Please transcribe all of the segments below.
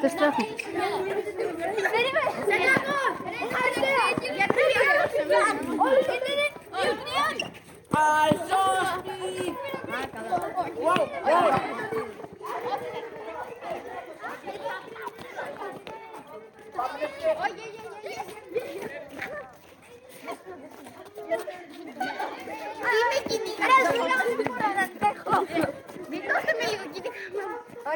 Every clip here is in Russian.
Ага. Ahora eres rico. Ya, ya está.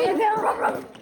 一天。